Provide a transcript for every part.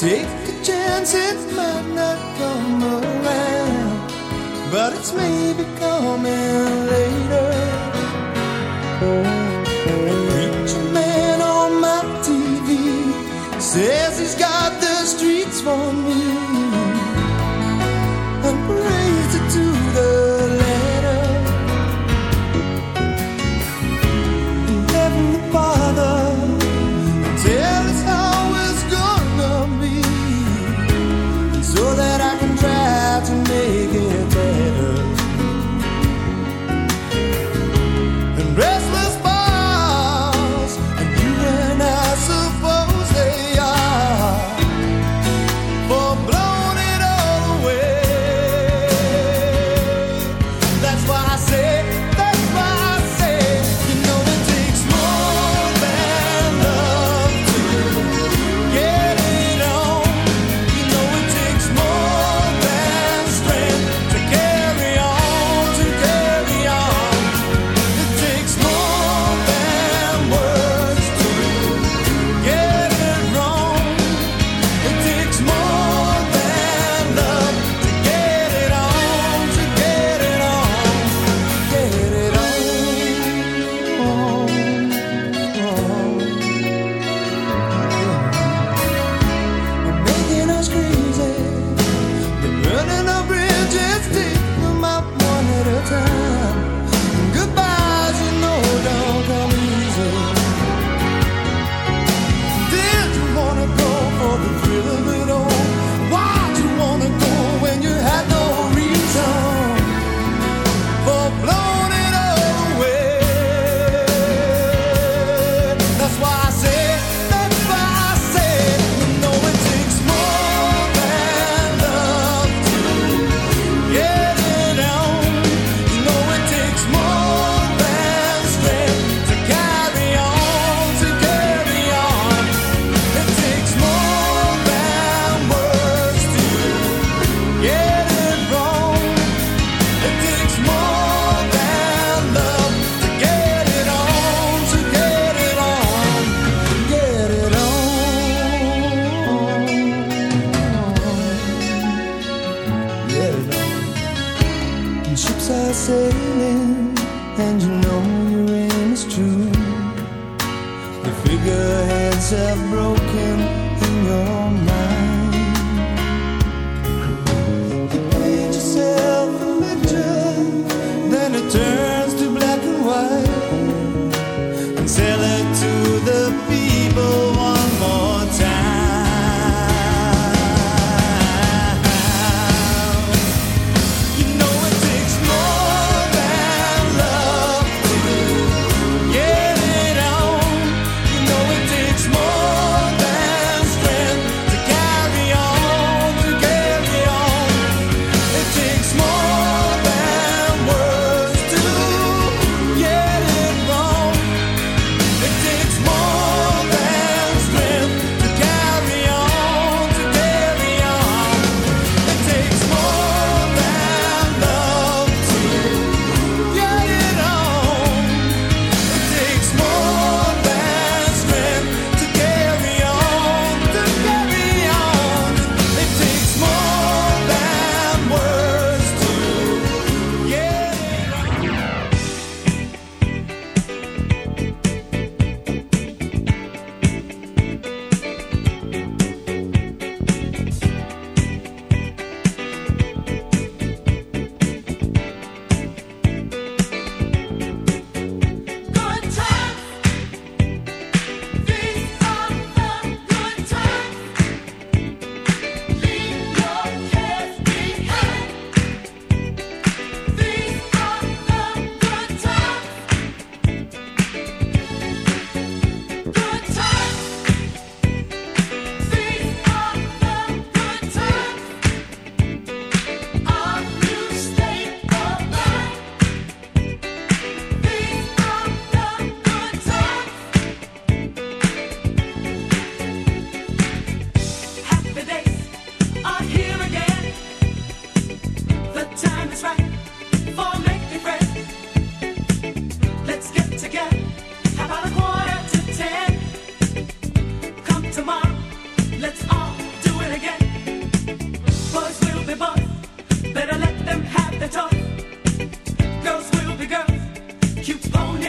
Take a chance it might not come around, but it's maybe coming later. Preacher man on my TV says he's got the streets for me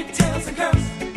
pigtails and curls.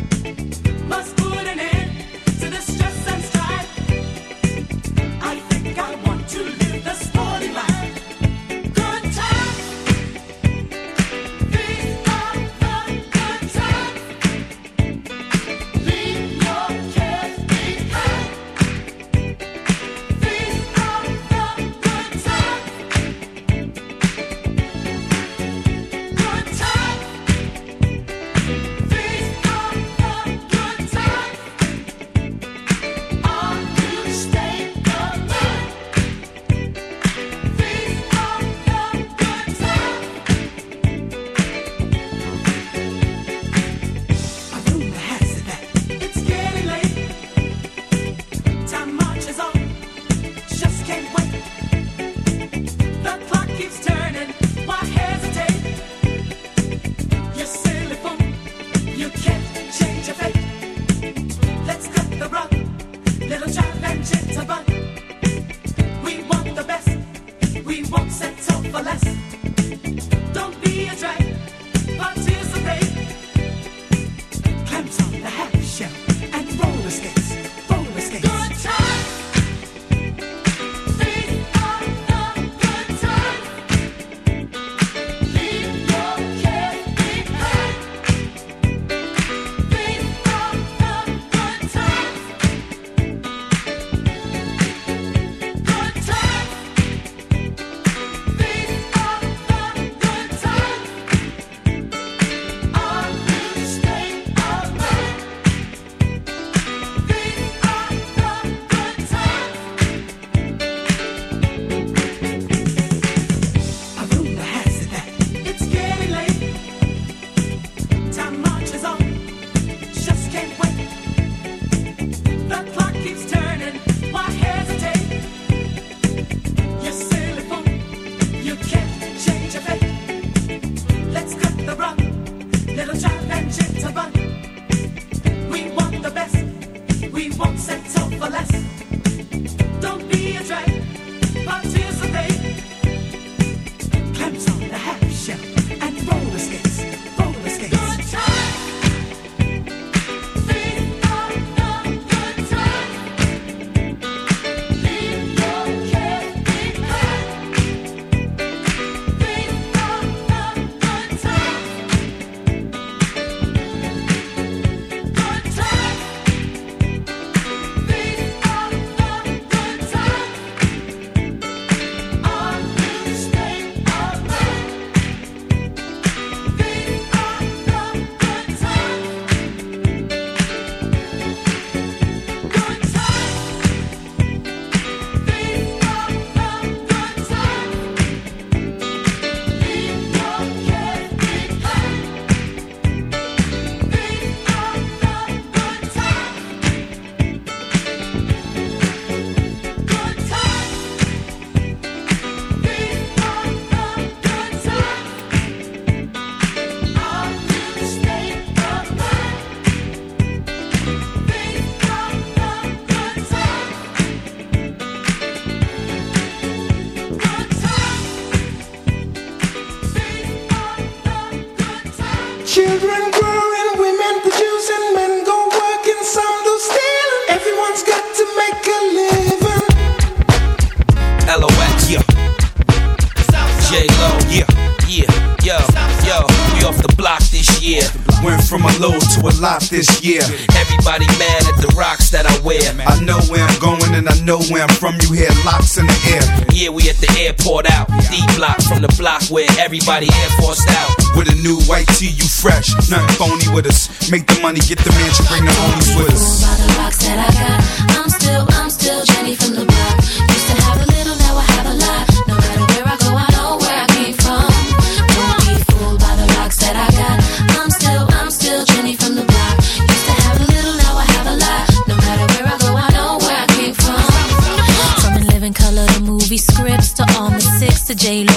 from a low to a lot this year. Everybody mad at the rocks that I wear. I know where I'm going and I know where I'm from. You hear locks in the air. Yeah, we at the airport out. D block from the block where everybody air forced out. With a new white tee, you fresh. Nothing phony with us. Make the money, get the mansion, bring the homies with us. The rocks that I got. I'm still, I'm still Jenny from the block.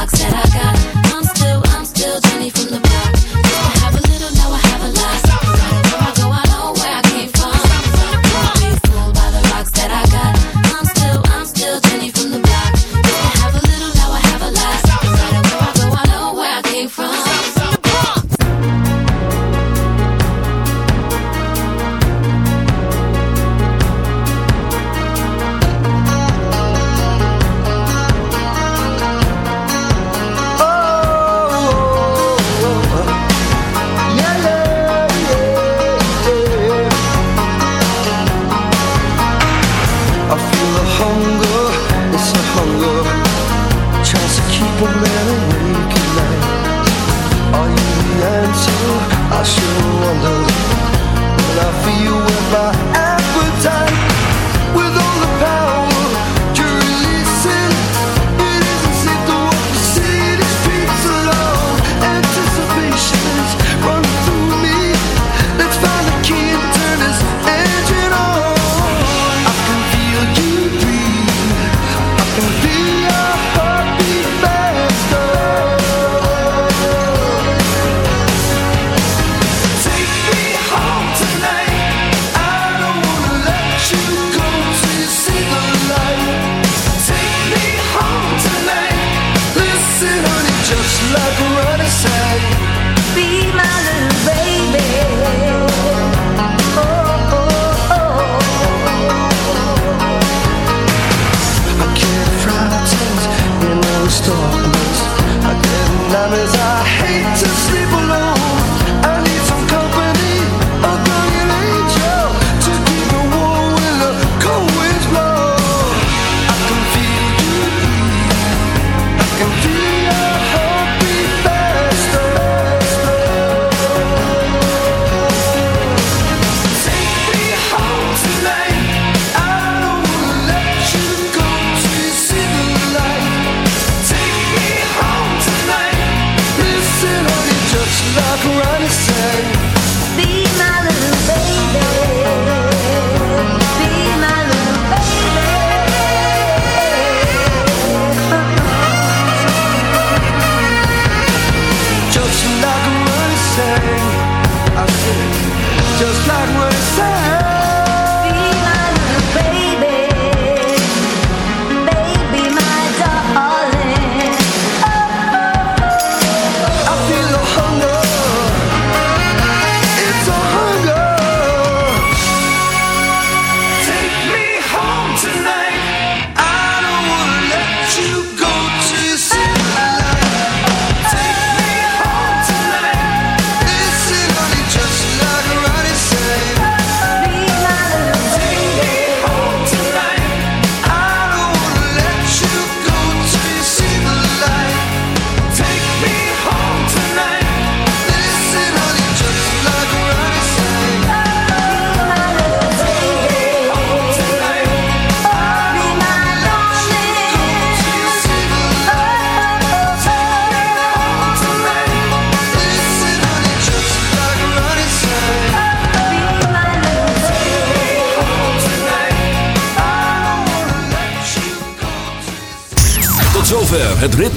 box that I got.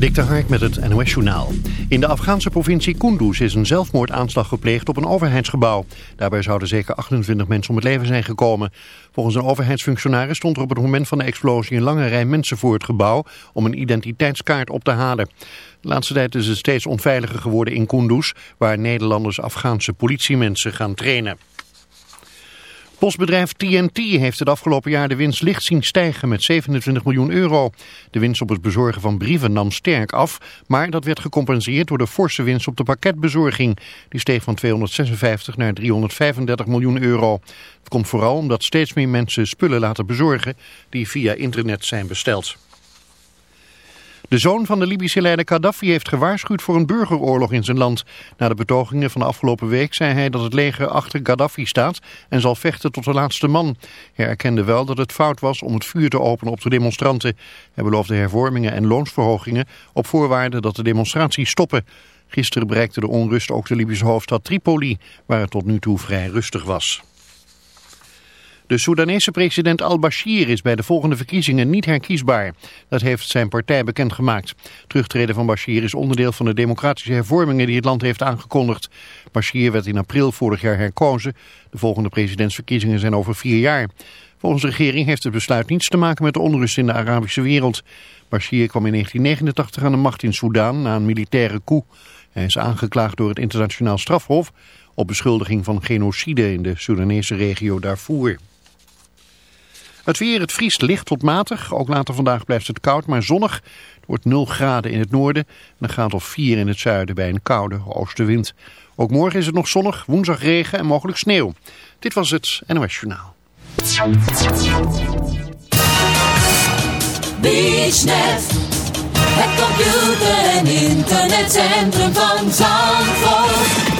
Dik de Hark met het NOS Journaal. In de Afghaanse provincie Kunduz is een zelfmoordaanslag gepleegd op een overheidsgebouw. Daarbij zouden zeker 28 mensen om het leven zijn gekomen. Volgens een overheidsfunctionaris stond er op het moment van de explosie een lange rij mensen voor het gebouw om een identiteitskaart op te halen. De laatste tijd is het steeds onveiliger geworden in Kunduz, waar Nederlanders Afghaanse politiemensen gaan trainen. Postbedrijf TNT heeft het afgelopen jaar de winst licht zien stijgen met 27 miljoen euro. De winst op het bezorgen van brieven nam sterk af, maar dat werd gecompenseerd door de forse winst op de pakketbezorging. Die steeg van 256 naar 335 miljoen euro. Het komt vooral omdat steeds meer mensen spullen laten bezorgen die via internet zijn besteld. De zoon van de Libische leider Gaddafi heeft gewaarschuwd voor een burgeroorlog in zijn land. Na de betogingen van de afgelopen week zei hij dat het leger achter Gaddafi staat en zal vechten tot de laatste man. Hij erkende wel dat het fout was om het vuur te openen op de demonstranten. Hij beloofde hervormingen en loonsverhogingen op voorwaarde dat de demonstraties stoppen. Gisteren bereikte de onrust ook de Libische hoofdstad Tripoli, waar het tot nu toe vrij rustig was. De Soedanese president al-Bashir is bij de volgende verkiezingen niet herkiesbaar. Dat heeft zijn partij bekendgemaakt. Terugtreden van Bashir is onderdeel van de democratische hervormingen die het land heeft aangekondigd. Bashir werd in april vorig jaar herkozen. De volgende presidentsverkiezingen zijn over vier jaar. Volgens de regering heeft het besluit niets te maken met de onrust in de Arabische wereld. Bashir kwam in 1989 aan de macht in Soedan na een militaire coup. Hij is aangeklaagd door het internationaal strafhof op beschuldiging van genocide in de Soedanese regio Darfur. Het weer, het vriest licht tot matig. Ook later vandaag blijft het koud, maar zonnig. Het wordt 0 graden in het noorden en een graad of 4 in het zuiden bij een koude oostenwind. Ook morgen is het nog zonnig, woensdag regen en mogelijk sneeuw. Dit was het NOS Journaal. Het computer- en internetcentrum van.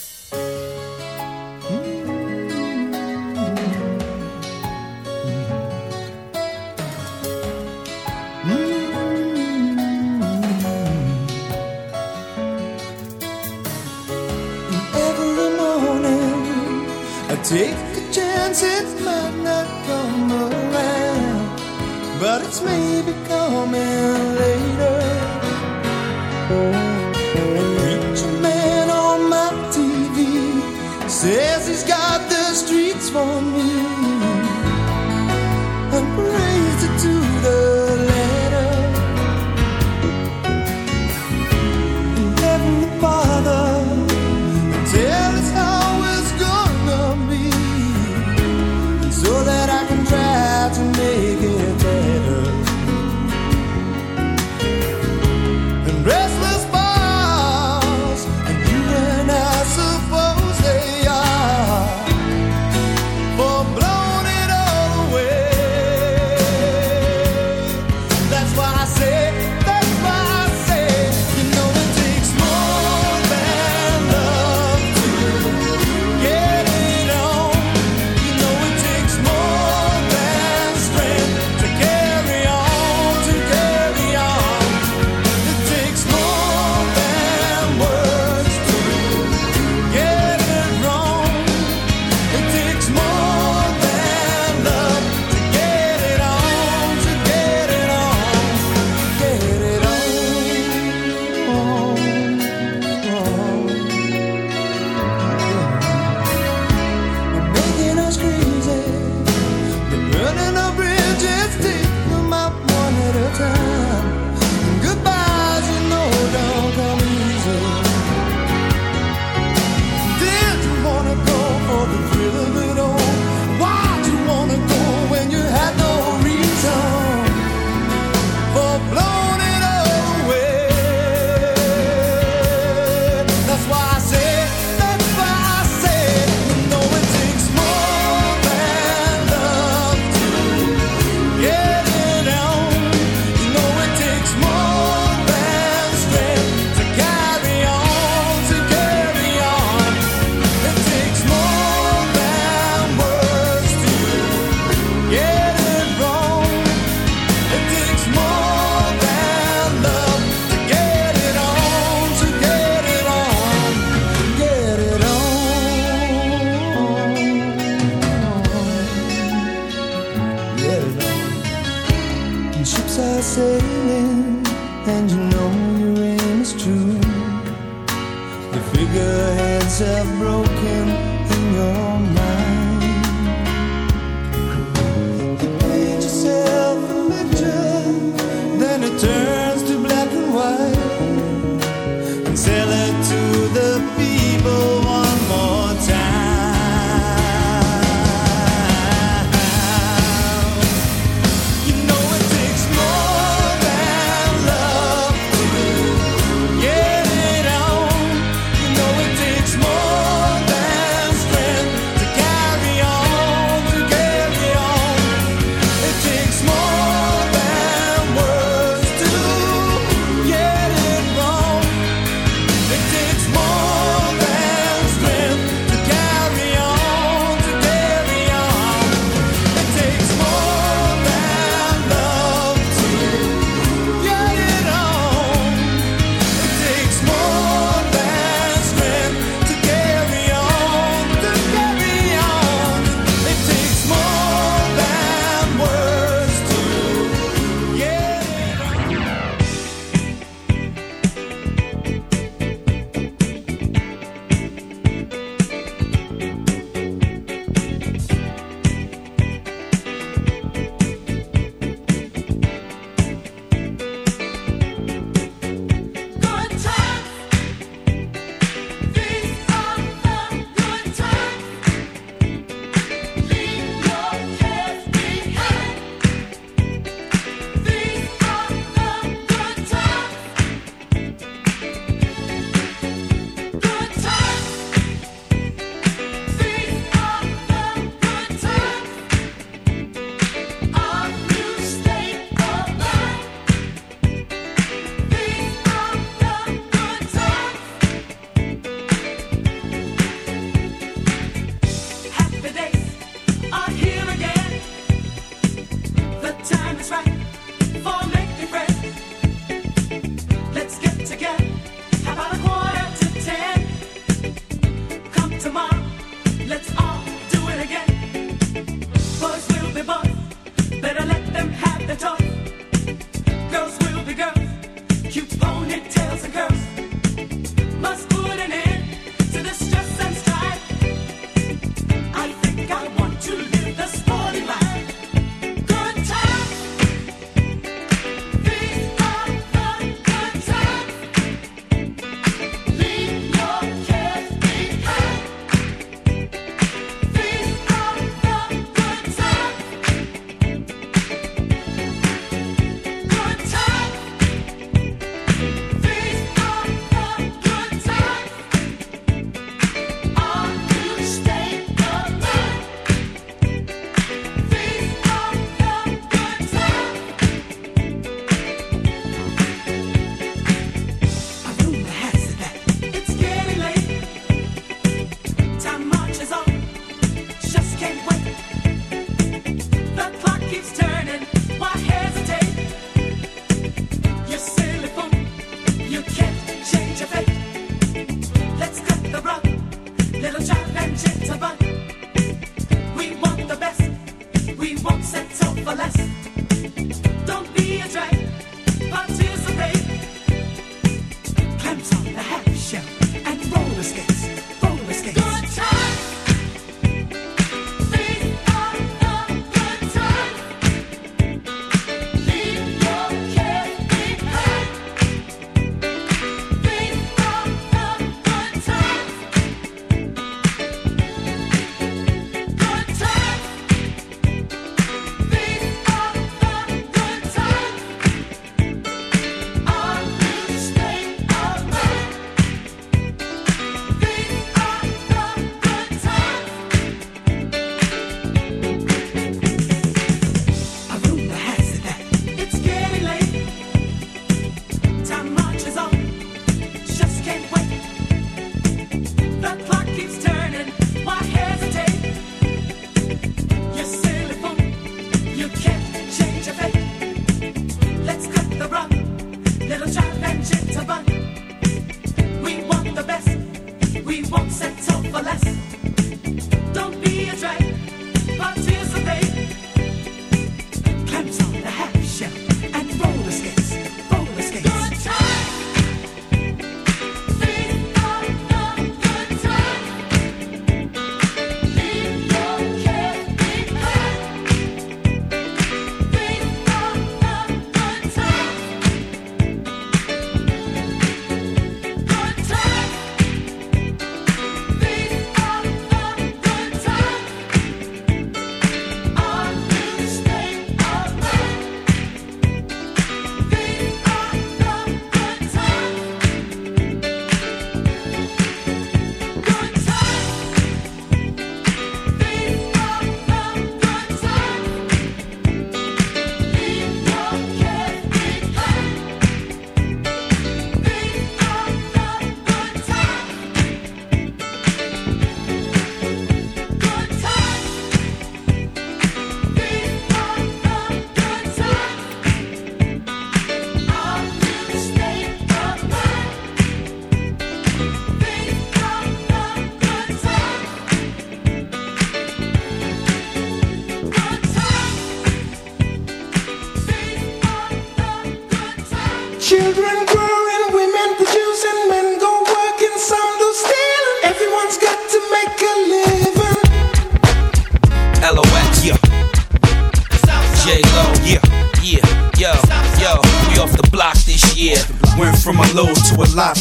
Take the chance, it might not come around, but it's maybe coming later. A preacher man on my TV says he's got the streets for me.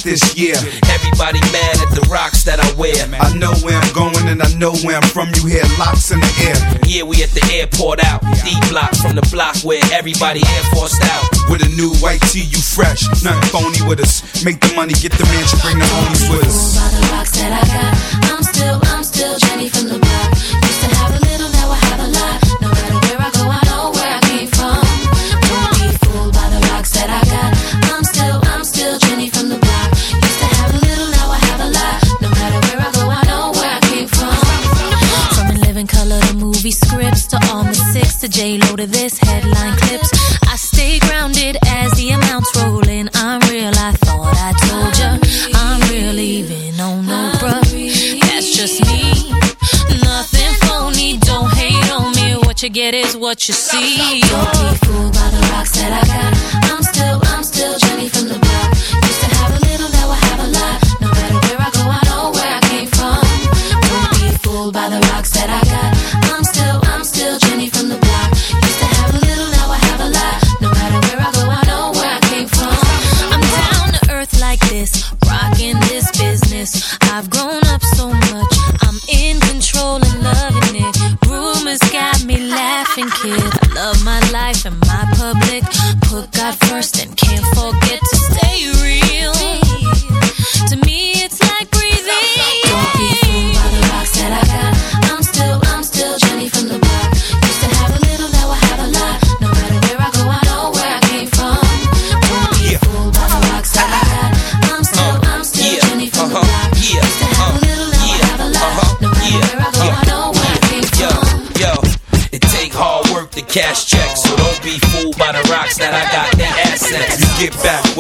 this year. Everybody mad at the rocks that I wear. I know where I'm going and I know where I'm from. You hear locks in the air. Yeah, we at the airport out. D block from the block where everybody air forced out. With a new white tee, you fresh. Nothing phony with us. Make the money, get the mansion, bring the homies with us. what you see.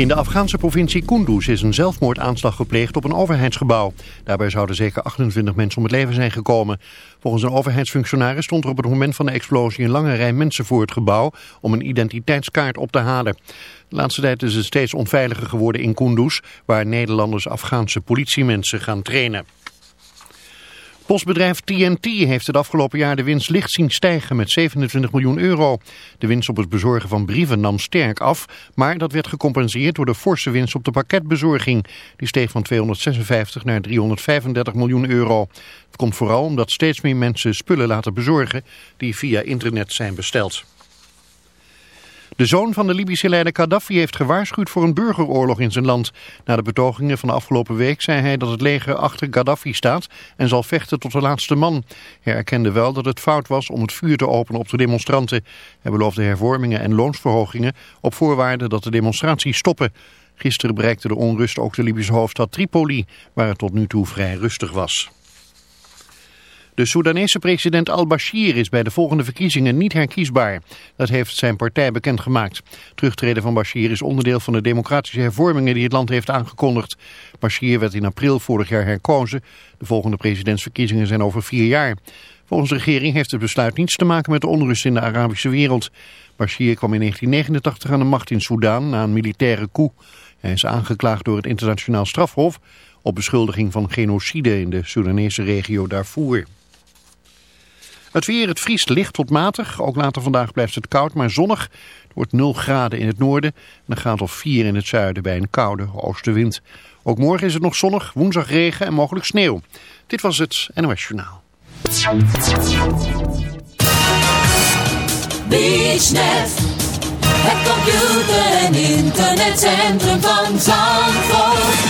In de Afghaanse provincie Kunduz is een zelfmoordaanslag gepleegd op een overheidsgebouw. Daarbij zouden zeker 28 mensen om het leven zijn gekomen. Volgens een overheidsfunctionaris stond er op het moment van de explosie een lange rij mensen voor het gebouw om een identiteitskaart op te halen. De laatste tijd is het steeds onveiliger geworden in Kunduz, waar Nederlanders Afghaanse politiemensen gaan trainen. Postbedrijf TNT heeft het afgelopen jaar de winst licht zien stijgen met 27 miljoen euro. De winst op het bezorgen van brieven nam sterk af, maar dat werd gecompenseerd door de forse winst op de pakketbezorging. Die steeg van 256 naar 335 miljoen euro. Het komt vooral omdat steeds meer mensen spullen laten bezorgen die via internet zijn besteld. De zoon van de Libische leider Gaddafi heeft gewaarschuwd voor een burgeroorlog in zijn land. Na de betogingen van afgelopen week zei hij dat het leger achter Gaddafi staat en zal vechten tot de laatste man. Hij erkende wel dat het fout was om het vuur te openen op de demonstranten. Hij beloofde hervormingen en loonsverhogingen op voorwaarde dat de demonstraties stoppen. Gisteren bereikte de onrust ook de Libische hoofdstad Tripoli, waar het tot nu toe vrij rustig was. De Soedanese president al-Bashir is bij de volgende verkiezingen niet herkiesbaar. Dat heeft zijn partij bekendgemaakt. Terugtreden van Bashir is onderdeel van de democratische hervormingen die het land heeft aangekondigd. Bashir werd in april vorig jaar herkozen. De volgende presidentsverkiezingen zijn over vier jaar. Volgens de regering heeft het besluit niets te maken met de onrust in de Arabische wereld. Bashir kwam in 1989 aan de macht in Soedan na een militaire coup. Hij is aangeklaagd door het internationaal strafhof op beschuldiging van genocide in de Soedanese regio Darfur. Het weer, het vriest licht tot matig. Ook later vandaag blijft het koud, maar zonnig. Het wordt 0 graden in het noorden en een graad of 4 in het zuiden bij een koude oostenwind. Ook morgen is het nog zonnig, woensdag regen en mogelijk sneeuw. Dit was het NOS Journaal. Het computer- en internetcentrum van.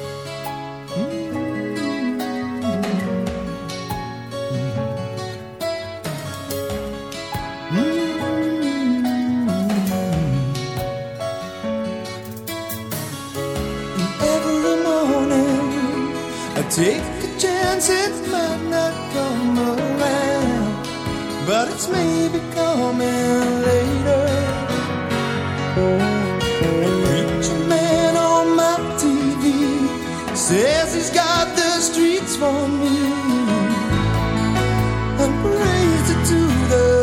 Take a chance it might not come around, but it's maybe coming later. A preacher man on my TV says he's got the streets for me and prays it to the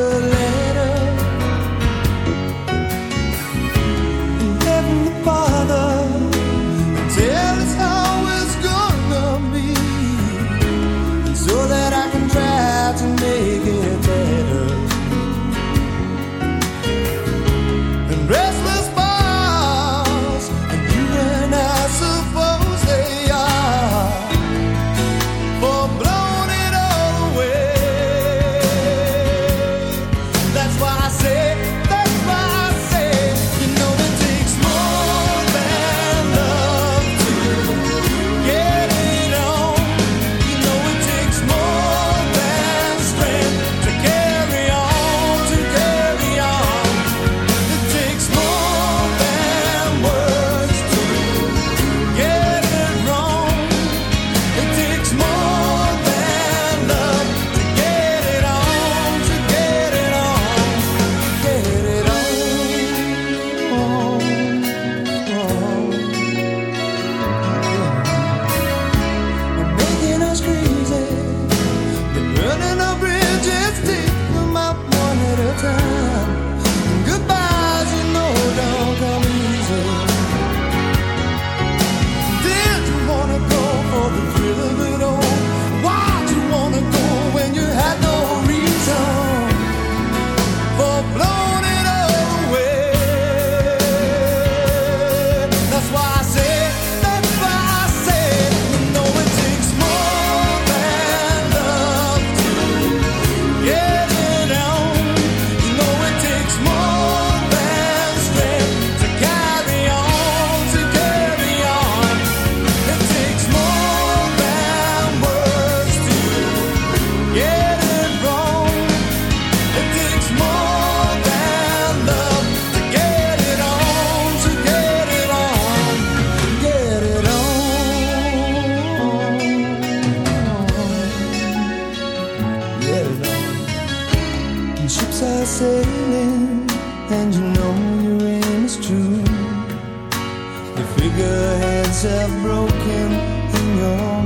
The figureheads have broken in your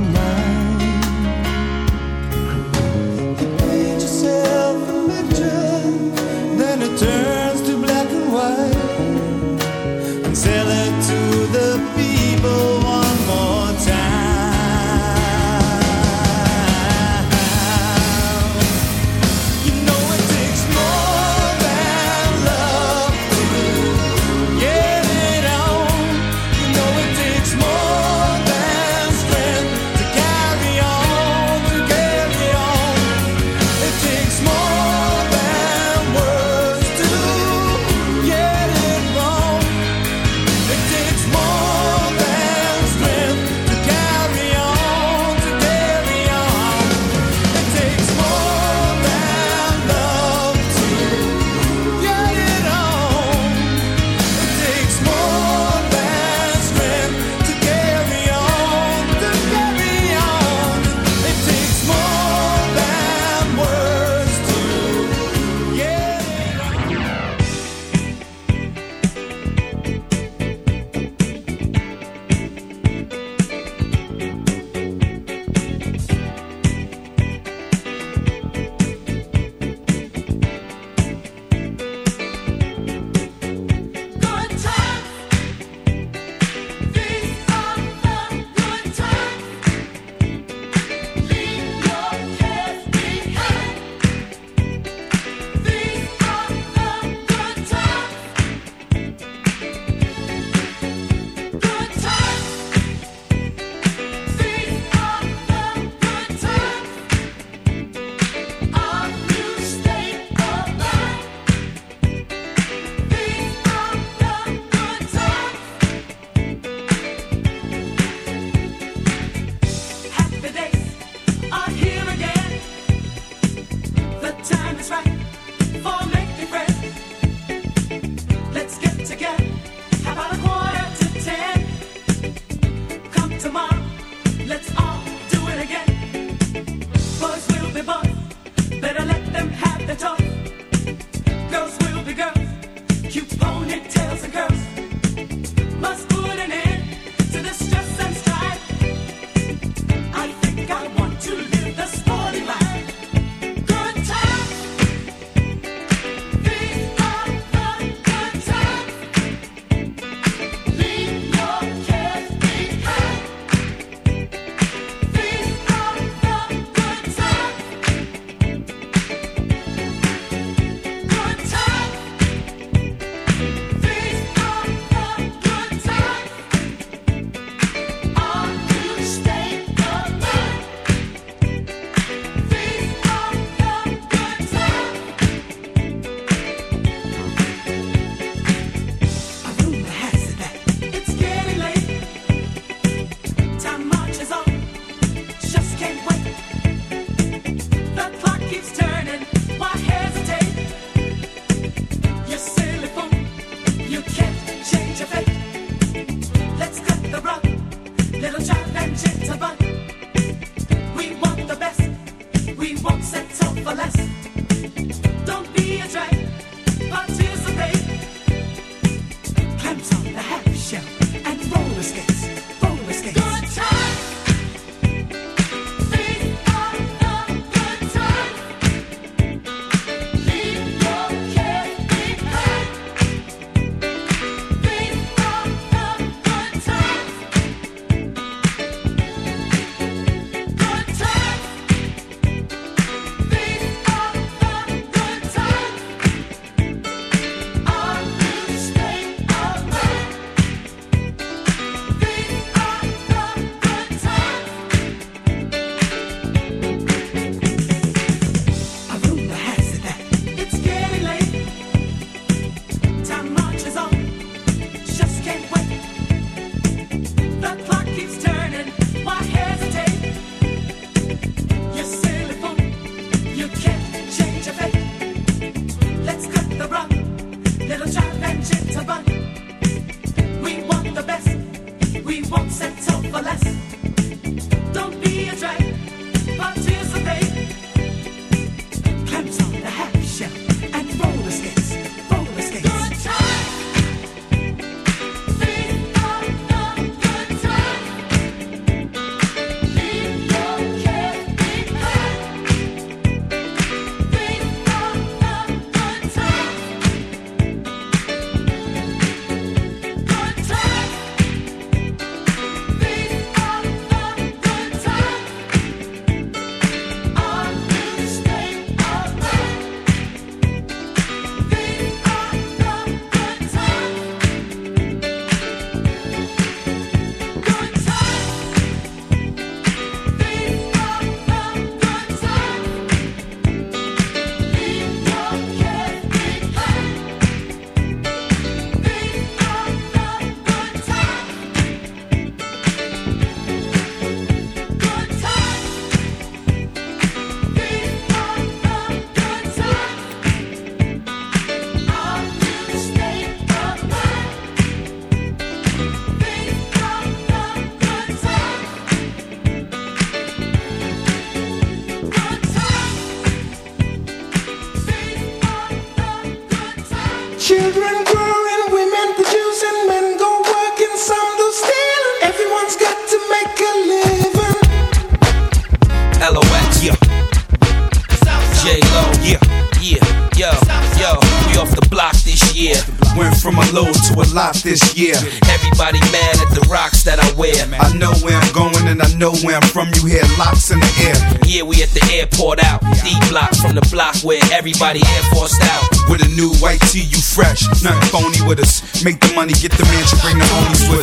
airport out. D block from the block where everybody air forced out. With a new white tee, you fresh. Nothing phony with us. Make the money, get the mansion, bring the homies with us.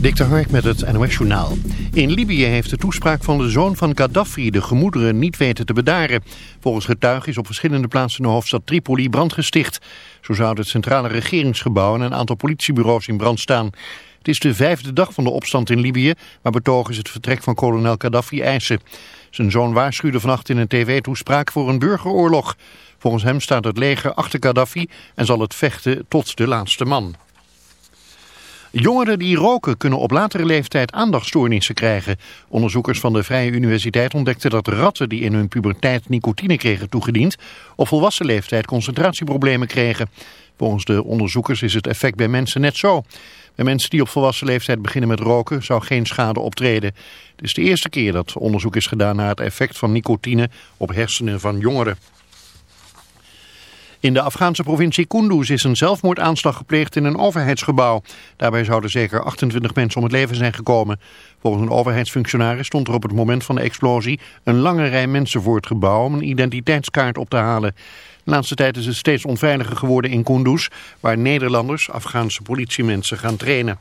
Dik de met het NOS-journaal. In Libië heeft de toespraak van de zoon van Gaddafi de gemoederen niet weten te bedaren. Volgens getuigen is op verschillende plaatsen in de hoofdstad Tripoli brand gesticht. Zo zouden het centrale regeringsgebouw en een aantal politiebureaus in brand staan. Het is de vijfde dag van de opstand in Libië, waar betogers het vertrek van kolonel Gaddafi eisen. Zijn zoon waarschuwde vannacht in een tv-toespraak voor een burgeroorlog. Volgens hem staat het leger achter Gaddafi en zal het vechten tot de laatste man. Jongeren die roken kunnen op latere leeftijd aandachtstoornissen krijgen. Onderzoekers van de Vrije Universiteit ontdekten dat ratten die in hun puberteit nicotine kregen toegediend... op volwassen leeftijd concentratieproblemen kregen. Volgens de onderzoekers is het effect bij mensen net zo. Bij mensen die op volwassen leeftijd beginnen met roken zou geen schade optreden. Het is de eerste keer dat onderzoek is gedaan naar het effect van nicotine op hersenen van jongeren. In de Afghaanse provincie Kunduz is een zelfmoordaanslag gepleegd in een overheidsgebouw. Daarbij zouden zeker 28 mensen om het leven zijn gekomen. Volgens een overheidsfunctionaris stond er op het moment van de explosie een lange rij mensen voor het gebouw om een identiteitskaart op te halen. De laatste tijd is het steeds onveiliger geworden in Kunduz, waar Nederlanders Afghaanse politiemensen gaan trainen.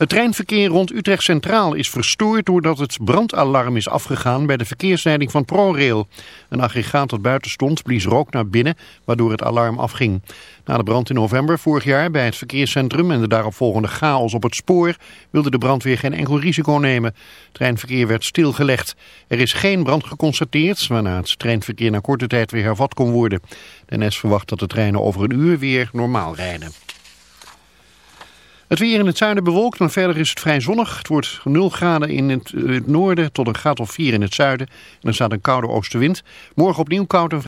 Het treinverkeer rond Utrecht Centraal is verstoord doordat het brandalarm is afgegaan bij de verkeersleiding van ProRail. Een aggregaat dat buiten stond blies rook naar binnen, waardoor het alarm afging. Na de brand in november vorig jaar bij het verkeerscentrum en de daaropvolgende chaos op het spoor wilde de brandweer geen enkel risico nemen. Treinverkeer werd stilgelegd. Er is geen brand geconstateerd, waarna het treinverkeer na korte tijd weer hervat kon worden. De NS verwacht dat de treinen over een uur weer normaal rijden. Het weer in het zuiden bewolkt, maar verder is het vrij zonnig. Het wordt 0 graden in het, eh, het noorden tot een graad of 4 in het zuiden. En er staat een koude oostenwind. Morgen opnieuw koud en